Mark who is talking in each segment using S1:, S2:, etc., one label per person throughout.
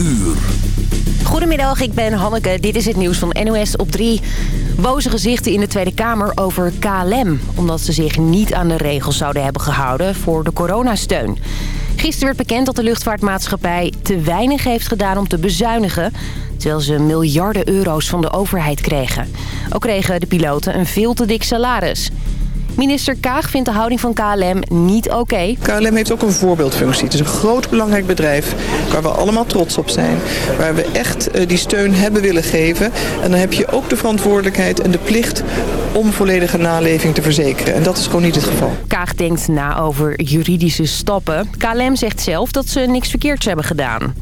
S1: uur.
S2: Goedemiddag, ik ben Hanneke. Dit is het nieuws van NOS op 3. Boze gezichten in de Tweede Kamer over KLM... omdat ze zich niet aan de regels zouden hebben gehouden voor de coronasteun. Gisteren werd bekend dat de luchtvaartmaatschappij te weinig heeft gedaan om te bezuinigen... terwijl ze miljarden euro's van de overheid kregen. Ook kregen de piloten een veel te dik salaris... Minister Kaag vindt de houding van KLM niet oké.
S3: KLM heeft ook een voorbeeldfunctie. Het is een groot belangrijk bedrijf waar we allemaal trots op zijn. Waar we echt uh, die steun hebben willen geven. En dan heb je ook de verantwoordelijkheid en de plicht om volledige naleving te verzekeren. En dat is gewoon niet het geval.
S2: Kaag denkt na over juridische stappen. KLM zegt zelf dat ze niks verkeerds hebben gedaan.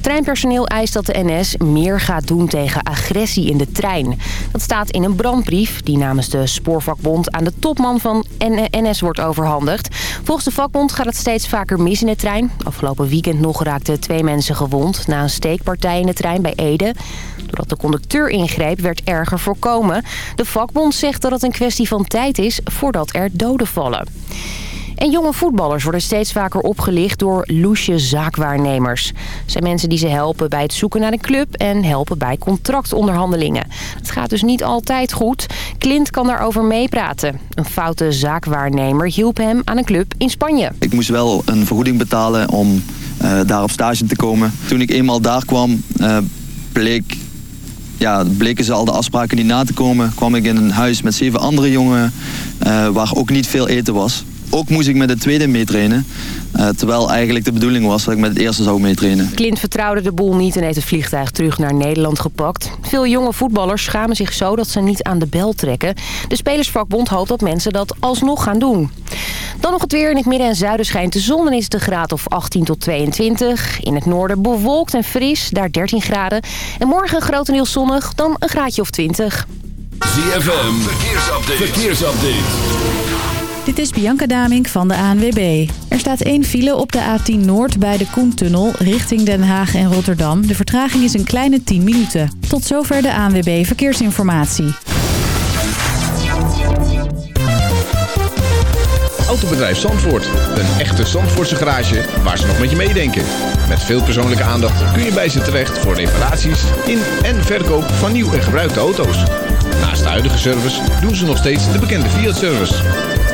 S2: Treinpersoneel eist dat de NS meer gaat doen tegen agressie in de trein. Dat staat in een brandbrief die namens de spoorvakbond aan de topman van NS wordt overhandigd. Volgens de vakbond gaat het steeds vaker mis in de trein. Afgelopen weekend nog raakten twee mensen gewond na een steekpartij in de trein bij Ede. Doordat de conducteur ingreep werd erger voorkomen. De vakbond zegt dat het een kwestie van tijd is voordat er doden vallen. En jonge voetballers worden steeds vaker opgelicht door loesje zaakwaarnemers. Het zijn mensen die ze helpen bij het zoeken naar een club en helpen bij contractonderhandelingen. Het gaat dus niet altijd goed. Clint kan daarover meepraten. Een foute zaakwaarnemer hielp hem aan een club in Spanje.
S4: Ik moest wel een vergoeding betalen om uh, daar op stage te komen. Toen ik eenmaal daar kwam, uh, bleek ja, bleken ze al de afspraken niet na te komen. Kwam ik in een huis met zeven andere jongen uh, waar ook niet veel eten was. Ook moest ik met de tweede meetrainen. Uh, terwijl eigenlijk de bedoeling was dat ik met het eerste zou meetrainen.
S2: Clint vertrouwde de boel niet en heeft het vliegtuig terug naar Nederland gepakt. Veel jonge voetballers schamen zich zo dat ze niet aan de bel trekken. De Spelersvakbond hoopt dat mensen dat alsnog gaan doen. Dan nog het weer. In het midden en zuiden schijnt de zon en is het een graad of 18 tot 22. In het noorden bewolkt en fris, daar 13 graden. En morgen grotendeels zonnig, dan een graadje of 20.
S1: ZFM, verkeersupdate. verkeersupdate.
S5: Dit is Bianca Damink van de ANWB. Er staat één file op de A10 Noord bij de Koentunnel richting Den Haag en Rotterdam. De vertraging is een kleine 10 minuten. Tot zover de ANWB Verkeersinformatie.
S6: Autobedrijf Zandvoort. Een echte Zandvoortse garage waar ze nog met je meedenken. Met veel persoonlijke aandacht kun je bij ze terecht voor reparaties in en verkoop van nieuw en gebruikte auto's. Naast de huidige service doen ze nog steeds de bekende Fiat-service.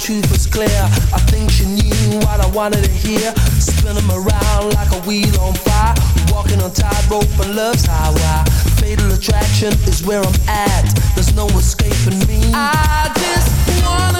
S7: Truth was clear. I think she knew what I wanted to hear. Spin them around like a wheel on fire. Walking on tightrope and love's highway. Fatal attraction is where I'm at. There's no escaping me. I just wanna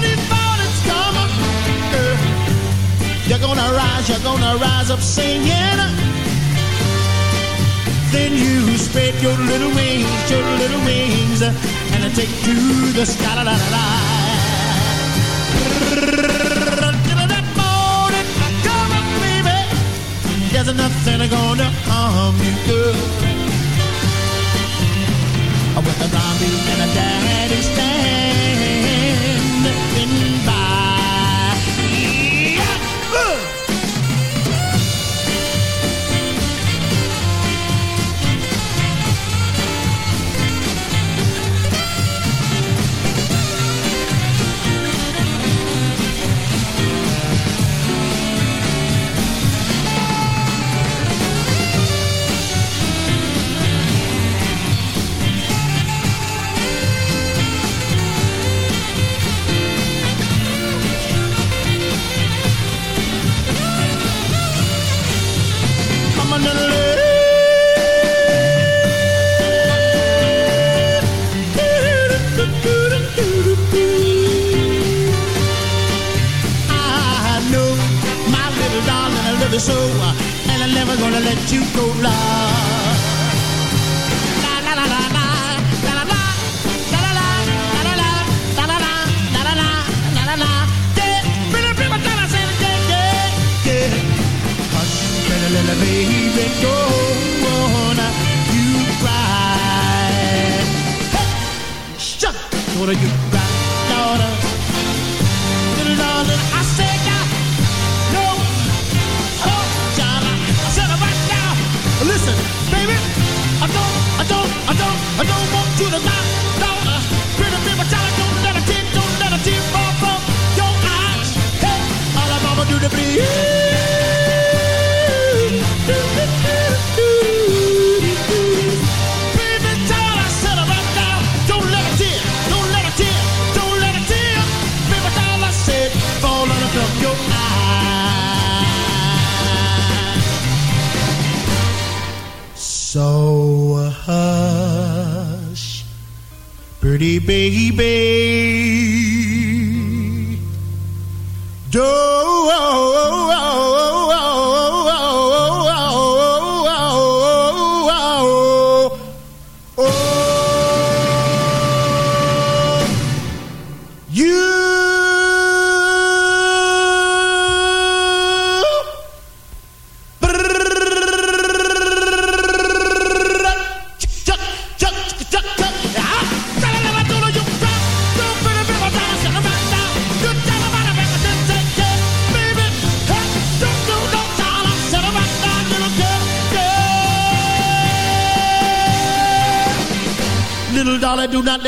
S8: You're gonna rise, you're gonna rise up singing. Then you spread your little wings, your little wings, and take to the sky. La, la, la, la. That morning, come on, baby. There's nothing gonna harm you, girl. With a mommy and a daddy standing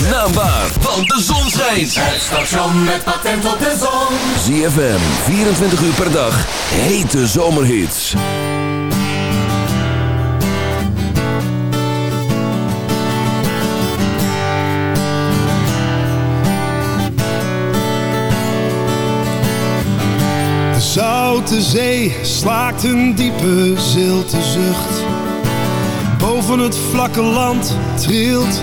S1: zijn van want de zon schijnt.
S7: Het station met patent op de zon.
S1: ZFM, 24 uur per dag, hete zomerhits.
S9: De zoute zee slaakt een diepe zilte zucht. Boven het vlakke land trilt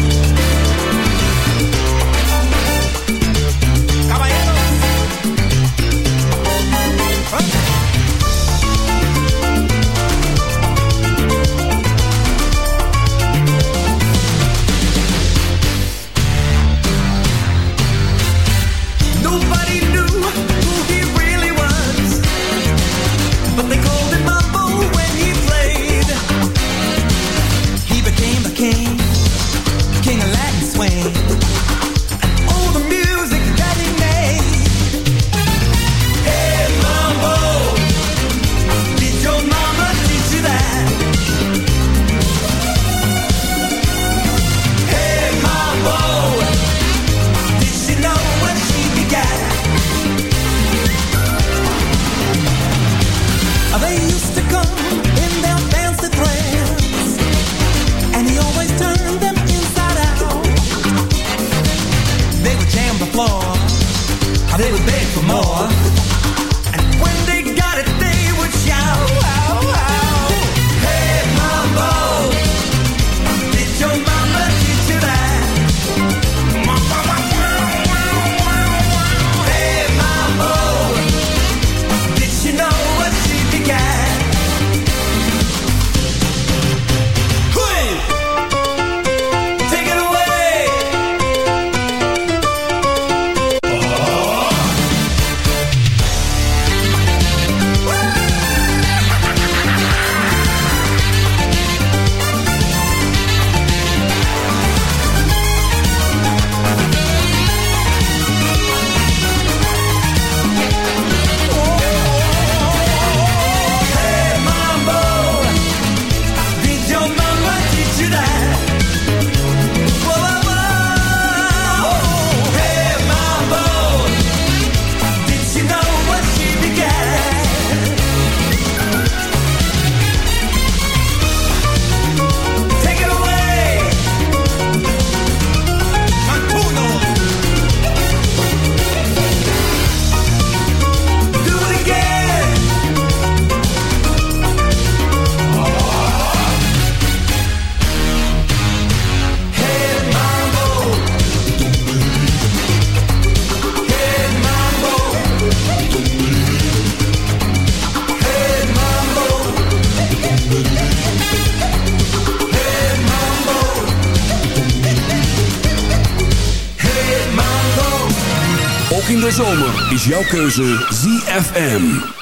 S1: Jouw keuze ZFM.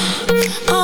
S10: Oh.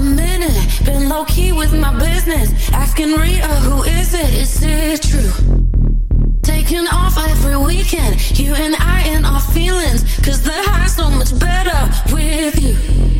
S11: a
S1: minute. Been low key with my business. Asking Rita, who is it? Is it true? Taking off every weekend. You and I and our feelings. Cause the high's so much better with you.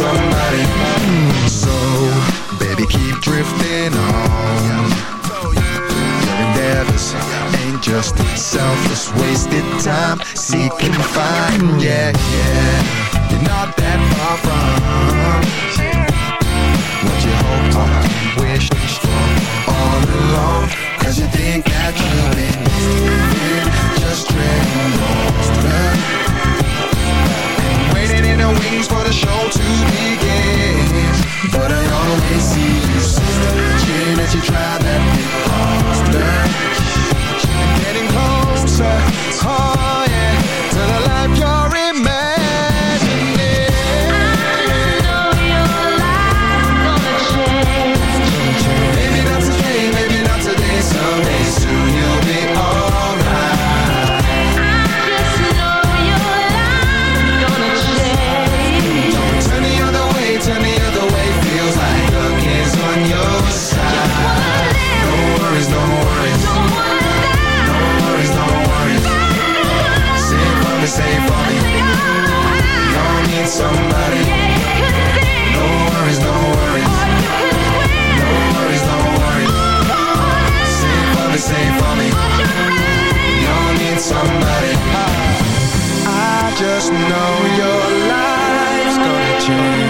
S12: somebody. So, baby, keep drifting on. Your endeavors ain't just selfless wasted time seeking and yeah, yeah You're not that far from What you hoped for, wish for All along, cause you think that you've been waiting for the show to begin. But I always see you smiling as you try that big somebody. High I just know your life's gonna change.